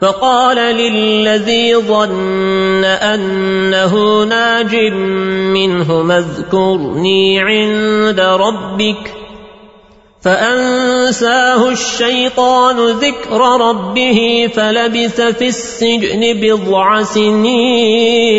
فقال للذي ظن أنه ناج منه اذكرني عند ربك فأنساه الشيطان ذكر ربه فلبث في السجن بضع سنين.